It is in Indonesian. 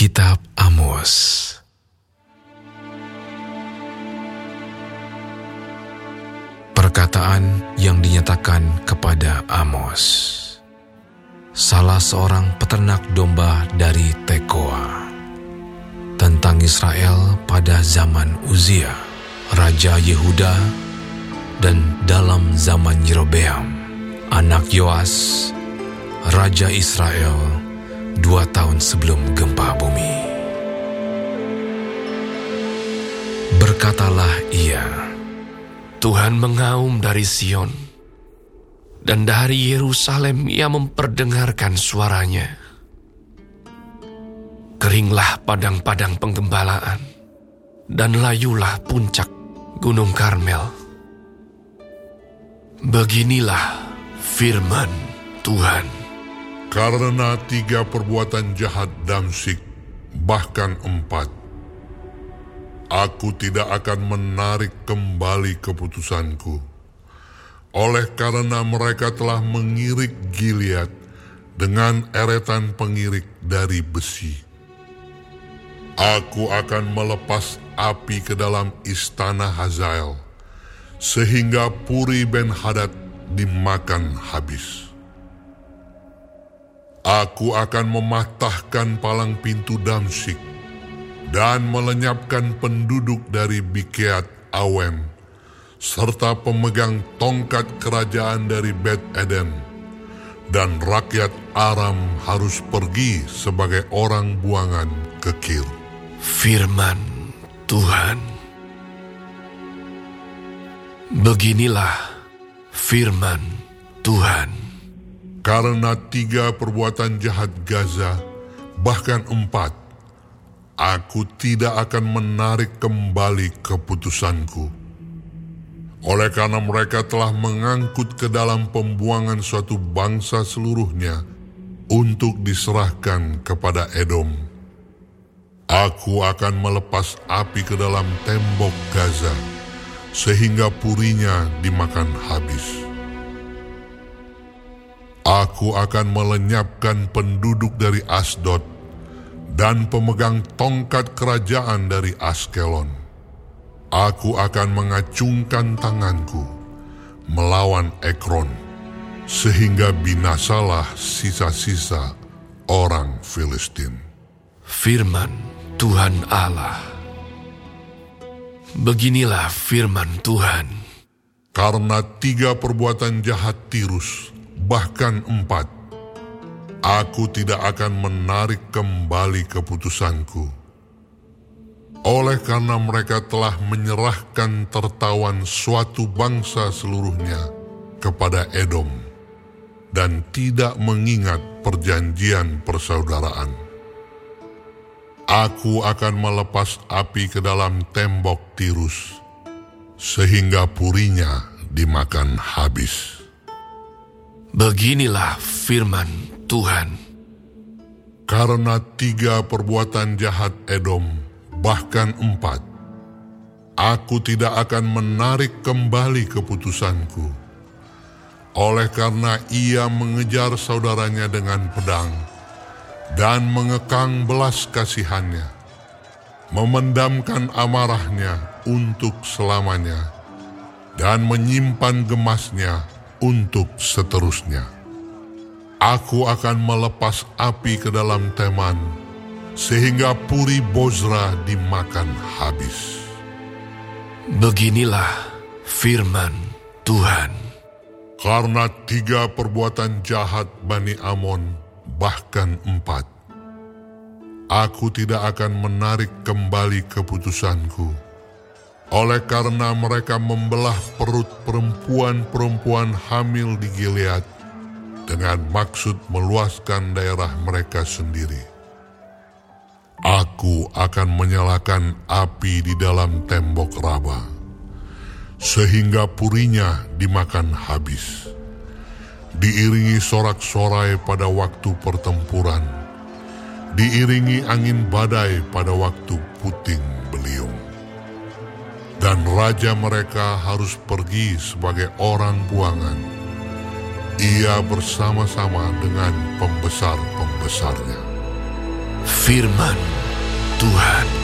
Kitab Amos. Perkataan yang dinyatakan kepada Amos. Salah seorang peternak domba dari Tekoa. Tentang Israel pada zaman Uzia Raja Yehuda Dan dalam zaman Yerobeam Anak Yoas Raja Israel dua tahun sebelum Berkatalah ia, Tuhan mengaum dari Sion, dan dari Yerusalem ia memperdengarkan suaranya. Keringlah padang-padang penggembalaan, dan layulah puncak Gunung Karmel. Beginilah firman Tuhan. Karena tiga perbuatan jahat Damsik, bahkan empat, aku tidak akan menarik kembali keputusanku. Oleh karena mereka telah mengirik Gilead dengan eretan pengirik dari besi. Aku akan melepas api ke dalam istana Hazael, sehingga Puri Ben Hadad dimakan habis. Aku akan mematahkan palang pintu Damsik dan melenyapkan penduduk dari Bikeat Awem serta pemegang tongkat kerajaan dari Bet Eden dan rakyat Aram harus pergi sebagai orang buangan ke Kir. Firman Tuhan. Beginilah firman Tuhan. Karena tiga perbuatan jahat Gaza, bahkan empat, aku tidak akan menarik kembali keputusanku. Oleh karena mereka telah mengangkut ke dalam pembuangan suatu bangsa seluruhnya untuk diserahkan kepada Edom. Aku akan melepas api ke dalam tembok Gaza, sehingga purinya dimakan habis. Aku akan melenyapkan penduduk dari Asdod dan pemegang tongkat kerajaan dari Askelon. Aku akan mengacungkan tanganku melawan Ekron, sehingga binasalah sisa-sisa orang Filistin. Firman Tuhan Allah. Beginilah firman Tuhan. Karena tiga perbuatan jahat Tirus bahkan empat, aku tidak akan menarik kembali keputusanku. Oleh karena mereka telah menyerahkan tertawan suatu bangsa seluruhnya kepada Edom dan tidak mengingat perjanjian persaudaraan. Aku akan melepas api ke dalam tembok Tirus, sehingga purinya dimakan habis. Beginilah firman Tuhan. Karena tiga perbuatan jahat Edom, bahkan empat, aku tidak akan menarik kembali keputusanku. Oleh karena ia mengejar saudaranya dengan pedang dan mengekang belas kasihannya, memendamkan amarahnya untuk selamanya, dan menyimpan gemasnya untuk seterusnya. Aku akan melepas api ke dalam teman, sehingga puri Bozra dimakan habis. Beginilah firman Tuhan. Karena tiga perbuatan jahat Bani Amon, bahkan empat, aku tidak akan menarik kembali keputusanku oleh karena mereka membelah perut perempuan-perempuan hamil di Gilead dengan maksud meluaskan daerah mereka sendiri. Aku akan menyalakan api di dalam tembok Raba, sehingga purinya dimakan habis. Diiringi sorak-sorai pada waktu pertempuran, diiringi angin badai pada waktu puting beliung dan raja mereka harus pergi sebagai orang buangan. Ia bersama-sama dengan pembesar-pembesarnya. firman Tuhan.